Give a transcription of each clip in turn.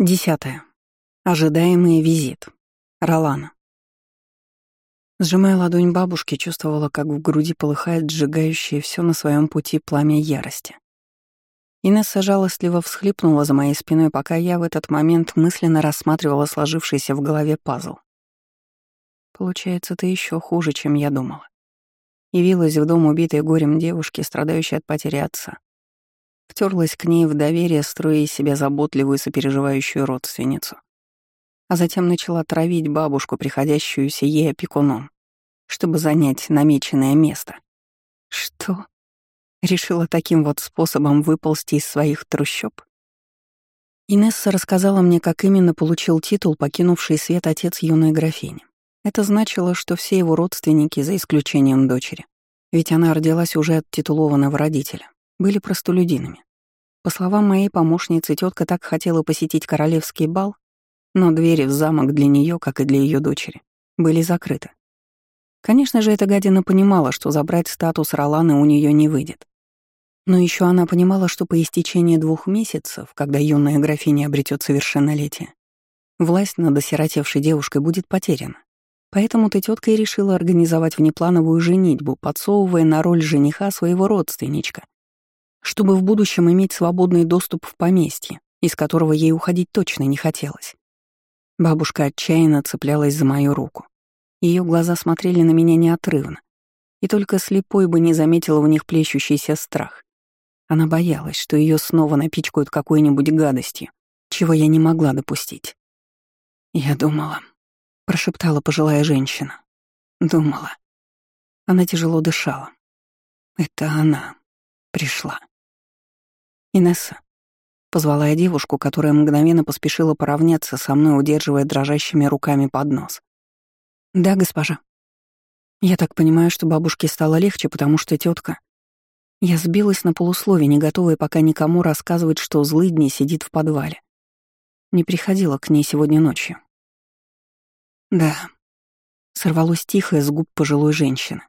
Десятое. Ожидаемый визит. Ролана. Сжимая ладонь бабушки, чувствовала, как в груди полыхает сжигающее все на своем пути пламя ярости. Инесса жалостливо всхлипнула за моей спиной, пока я в этот момент мысленно рассматривала сложившийся в голове пазл. Получается, ты еще хуже, чем я думала. Явилась в дом убитой горем девушки, страдающей от потери отца. Втерлась к ней в доверие, строя из себя заботливую сопереживающую родственницу. А затем начала травить бабушку, приходящуюся ей опекуном, чтобы занять намеченное место. Что? Решила таким вот способом выползти из своих трущоб? Инесса рассказала мне, как именно получил титул покинувший свет отец юной графини. Это значило, что все его родственники, за исключением дочери, ведь она родилась уже от титулованного родителя, были простолюдинами. По словам моей помощницы, тетка так хотела посетить королевский бал, но двери в замок для нее, как и для ее дочери, были закрыты. Конечно же, эта гадина понимала, что забрать статус Роланы у нее не выйдет. Но еще она понимала, что по истечении двух месяцев, когда юная графиня обретет совершеннолетие, власть над осиротевшей девушкой будет потеряна. Поэтому ты тетка и решила организовать внеплановую женитьбу, подсовывая на роль жениха своего родственничка, чтобы в будущем иметь свободный доступ в поместье, из которого ей уходить точно не хотелось. Бабушка отчаянно цеплялась за мою руку. Ее глаза смотрели на меня неотрывно, и только слепой бы не заметила в них плещущийся страх. Она боялась, что ее снова напичкают какой-нибудь гадостью, чего я не могла допустить. «Я думала», — прошептала пожилая женщина. «Думала». Она тяжело дышала. «Это она пришла». «Инесса», — позвала я девушку, которая мгновенно поспешила поравняться со мной, удерживая дрожащими руками под нос. «Да, госпожа». Я так понимаю, что бабушке стало легче, потому что тетка. Я сбилась на полусловие, не готовая пока никому рассказывать, что злый дни сидит в подвале. Не приходила к ней сегодня ночью. Да. Сорвалось тихо с губ пожилой женщины.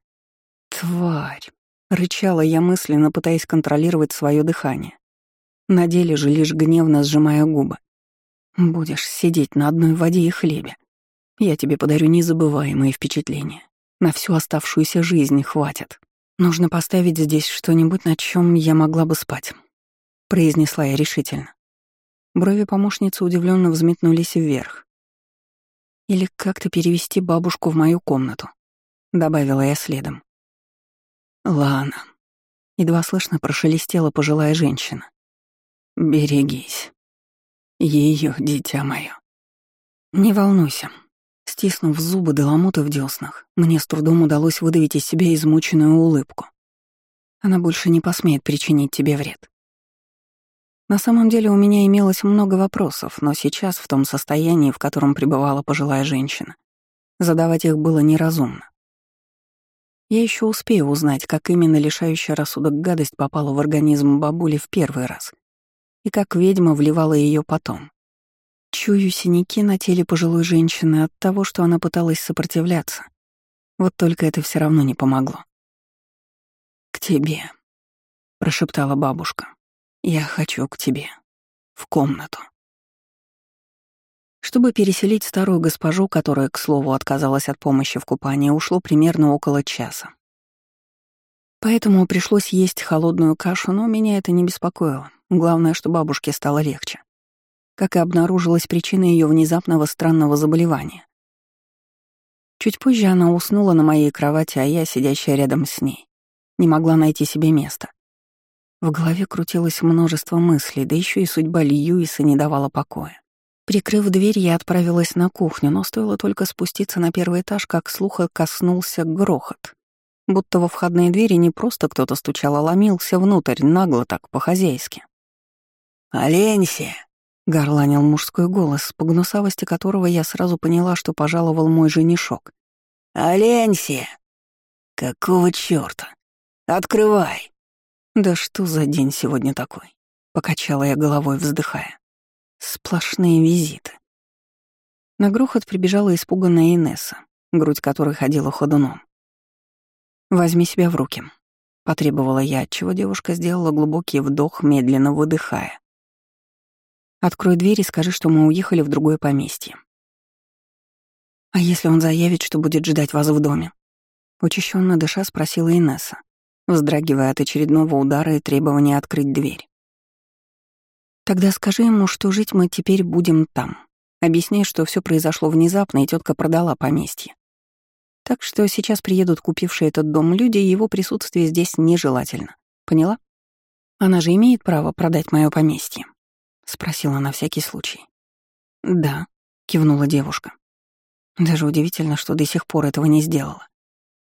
Тварь. Рычала я мысленно, пытаясь контролировать свое дыхание. На деле же лишь гневно сжимая губы. Будешь сидеть на одной воде и хлебе. Я тебе подарю незабываемые впечатления. На всю оставшуюся жизнь хватит. Нужно поставить здесь что-нибудь, на чем я могла бы спать. Произнесла я решительно. Брови помощницы удивленно взметнулись вверх. Или как-то перевести бабушку в мою комнату. Добавила я следом. Лана. Едва слышно прошелестела пожилая женщина. Берегись. Ее дитя мое. Не волнуйся. Стиснув зубы до ломоты в деснах, мне с трудом удалось выдавить из себя измученную улыбку. Она больше не посмеет причинить тебе вред. На самом деле у меня имелось много вопросов, но сейчас, в том состоянии, в котором пребывала пожилая женщина, задавать их было неразумно. Я еще успею узнать, как именно лишающая рассудок гадость попала в организм бабули в первый раз — и как ведьма вливала ее потом. Чую синяки на теле пожилой женщины от того, что она пыталась сопротивляться. Вот только это все равно не помогло. «К тебе», — прошептала бабушка. «Я хочу к тебе. В комнату». Чтобы переселить старую госпожу, которая, к слову, отказалась от помощи в купании, ушло примерно около часа. Поэтому пришлось есть холодную кашу, но меня это не беспокоило. Главное, что бабушке стало легче. Как и обнаружилась причина ее внезапного странного заболевания. Чуть позже она уснула на моей кровати, а я, сидящая рядом с ней, не могла найти себе места. В голове крутилось множество мыслей, да еще и судьба Льюиса не давала покоя. Прикрыв дверь, я отправилась на кухню, но стоило только спуститься на первый этаж, как слуха коснулся грохот. Будто во входные двери не просто кто-то стучал, а ломился внутрь, нагло так, по-хозяйски. «Оленься!» — горланил мужской голос, по гнусавости которого я сразу поняла, что пожаловал мой женишок. «Оленься! Какого чёрта? Открывай!» «Да что за день сегодня такой?» — покачала я головой, вздыхая. «Сплошные визиты». На грохот прибежала испуганная Инесса, грудь которой ходила ходуном. «Возьми себя в руки», — потребовала я, отчего девушка сделала глубокий вдох, медленно выдыхая. Открой дверь и скажи, что мы уехали в другое поместье. А если он заявит, что будет ждать вас в доме? Учащенно дыша спросила Инесса, вздрагивая от очередного удара и требования открыть дверь. Тогда скажи ему, что жить мы теперь будем там. Объясняй, что все произошло внезапно, и тетка продала поместье. Так что сейчас приедут купившие этот дом люди, и его присутствие здесь нежелательно. Поняла? Она же имеет право продать мое поместье? Спросила на всякий случай. Да, кивнула девушка. Даже удивительно, что до сих пор этого не сделала.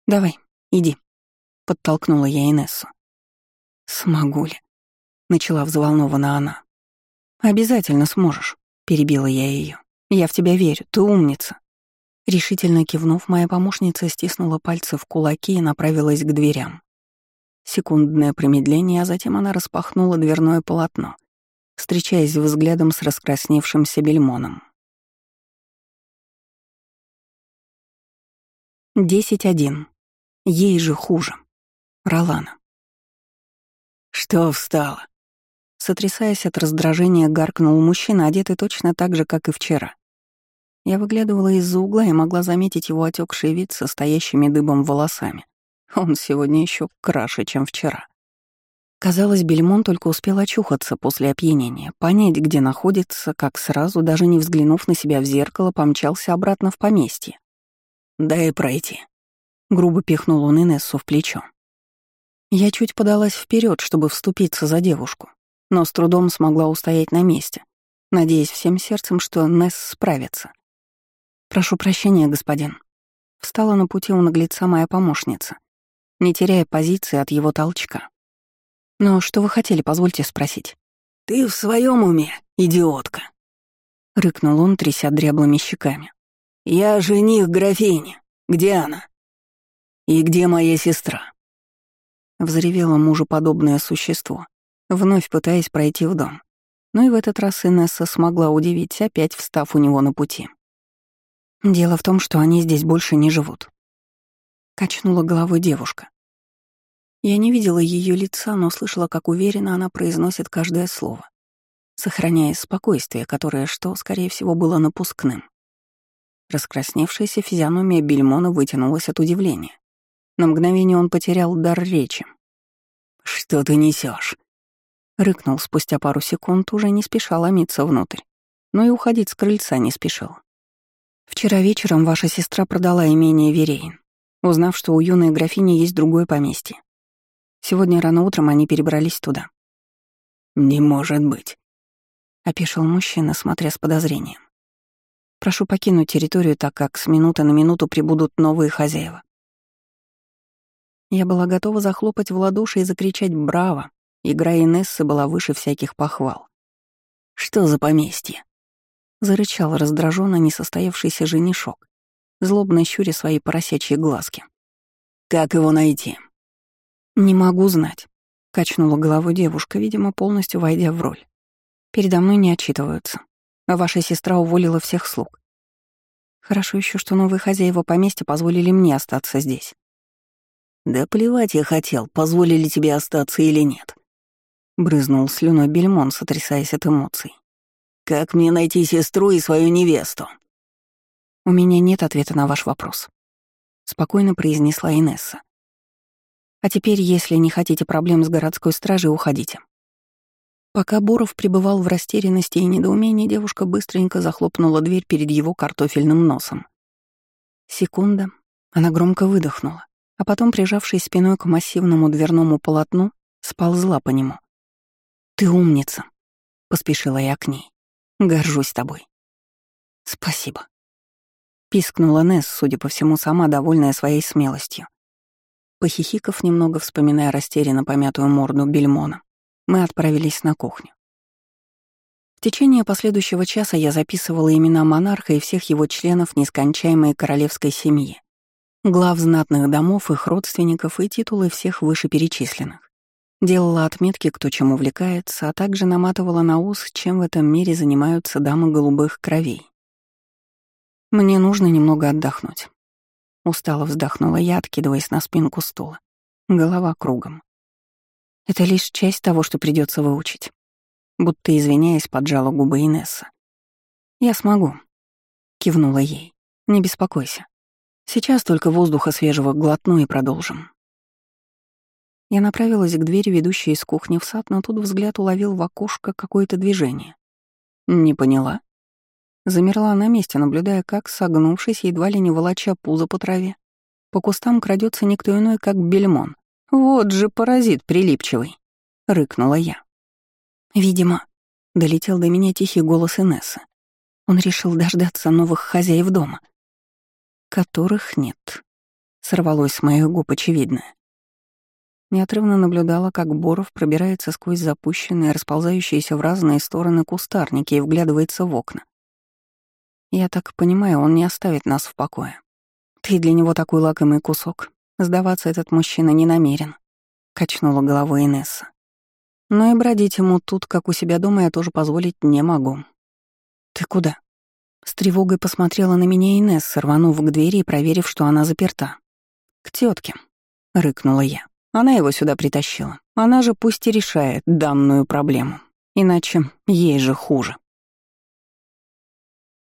Давай, иди. Подтолкнула я Инессу. Смогу ли? Начала взволнована она. Обязательно сможешь, перебила я ее. Я в тебя верю, ты умница. Решительно кивнув, моя помощница стиснула пальцы в кулаки и направилась к дверям. Секундное промедление, а затем она распахнула дверное полотно, встречаясь взглядом с раскрасневшимся бельмоном. Десять один. Ей же хуже. Ролана. «Что встала?» Сотрясаясь от раздражения, гаркнул мужчина, одетый точно так же, как и вчера. Я выглядывала из-за угла и могла заметить его отекший вид со стоящими дыбом волосами. Он сегодня еще краше, чем вчера. Казалось, Бельмон только успел очухаться после опьянения, понять, где находится, как сразу, даже не взглянув на себя в зеркало, помчался обратно в поместье. «Дай пройти», — грубо пихнул он Инессу в плечо. Я чуть подалась вперед, чтобы вступиться за девушку, но с трудом смогла устоять на месте, надеясь всем сердцем, что Несс справится. «Прошу прощения, господин». Встала на пути у наглеца моя помощница, не теряя позиции от его толчка. «Но что вы хотели, позвольте спросить?» «Ты в своем уме, идиотка?» — рыкнул он, тряся дряблыми щеками. «Я жених графини. Где она? И где моя сестра?» Взревело мужеподобное существо, вновь пытаясь пройти в дом. Но и в этот раз Инесса смогла удивить, опять встав у него на пути. «Дело в том, что они здесь больше не живут», — качнула головой девушка. Я не видела ее лица, но слышала, как уверенно она произносит каждое слово, сохраняя спокойствие, которое, что, скорее всего, было напускным. Раскрасневшаяся физиономия Бельмона вытянулась от удивления. На мгновение он потерял дар речи. «Что ты несешь? Рыкнул спустя пару секунд, уже не спеша ломиться внутрь, но и уходить с крыльца не спешил. «Вчера вечером ваша сестра продала имение Верейн, узнав, что у юной графини есть другое поместье. Сегодня рано утром они перебрались туда. «Не может быть», — опешил мужчина, смотря с подозрением. «Прошу покинуть территорию, так как с минуты на минуту прибудут новые хозяева». Я была готова захлопать в ладоши и закричать «Браво!». Игра Инессы была выше всяких похвал. «Что за поместье?» Зарычал раздраженно несостоявшийся женишок, злобно щуря свои поросячьи глазки. «Как его найти?» «Не могу знать», — качнула головой девушка, видимо, полностью войдя в роль. «Передо мной не отчитываются. А ваша сестра уволила всех слуг. Хорошо еще, что новые хозяева поместья позволили мне остаться здесь». «Да плевать я хотел, позволили тебе остаться или нет», — брызнул слюной бельмон, сотрясаясь от эмоций. «Как мне найти сестру и свою невесту?» «У меня нет ответа на ваш вопрос», — спокойно произнесла Инесса. А теперь, если не хотите проблем с городской стражей, уходите. Пока Буров пребывал в растерянности и недоумении, девушка быстренько захлопнула дверь перед его картофельным носом. Секунда. Она громко выдохнула, а потом, прижавшись спиной к массивному дверному полотну, сползла по нему. «Ты умница», — поспешила я к ней. «Горжусь тобой». «Спасибо», — пискнула Несс, судя по всему, сама довольная своей смелостью. Похихиков немного, вспоминая растерянно помятую морду Бельмона, мы отправились на кухню. В течение последующего часа я записывала имена монарха и всех его членов нескончаемой королевской семьи, глав знатных домов, их родственников и титулы всех вышеперечисленных. Делала отметки, кто чем увлекается, а также наматывала на ус, чем в этом мире занимаются дамы голубых кровей. Мне нужно немного отдохнуть. Устало вздохнула я, откидываясь на спинку стула. Голова кругом. Это лишь часть того, что придется выучить. будто извиняясь, поджала губы Инесса. «Я смогу», — кивнула ей. «Не беспокойся. Сейчас только воздуха свежего глотну и продолжим». Я направилась к двери, ведущей из кухни в сад, но тут взгляд уловил в окошко какое-то движение. «Не поняла?» Замерла на месте, наблюдая, как, согнувшись, едва ли не волоча пузо по траве, по кустам крадется никто иной, как бельмон. «Вот же паразит прилипчивый!» — рыкнула я. «Видимо», — долетел до меня тихий голос Инессы. Он решил дождаться новых хозяев дома. «Которых нет», — сорвалось с моих губ очевидное. Неотрывно наблюдала, как Боров пробирается сквозь запущенные, расползающиеся в разные стороны кустарники и вглядывается в окна. Я так понимаю, он не оставит нас в покое. Ты для него такой лакомый кусок. Сдаваться этот мужчина не намерен, — качнула головой Инесса. Но и бродить ему тут, как у себя дома, я тоже позволить не могу. Ты куда? С тревогой посмотрела на меня Инесса, рванув к двери и проверив, что она заперта. «К тетке, рыкнула я. Она его сюда притащила. Она же пусть и решает данную проблему. Иначе ей же хуже.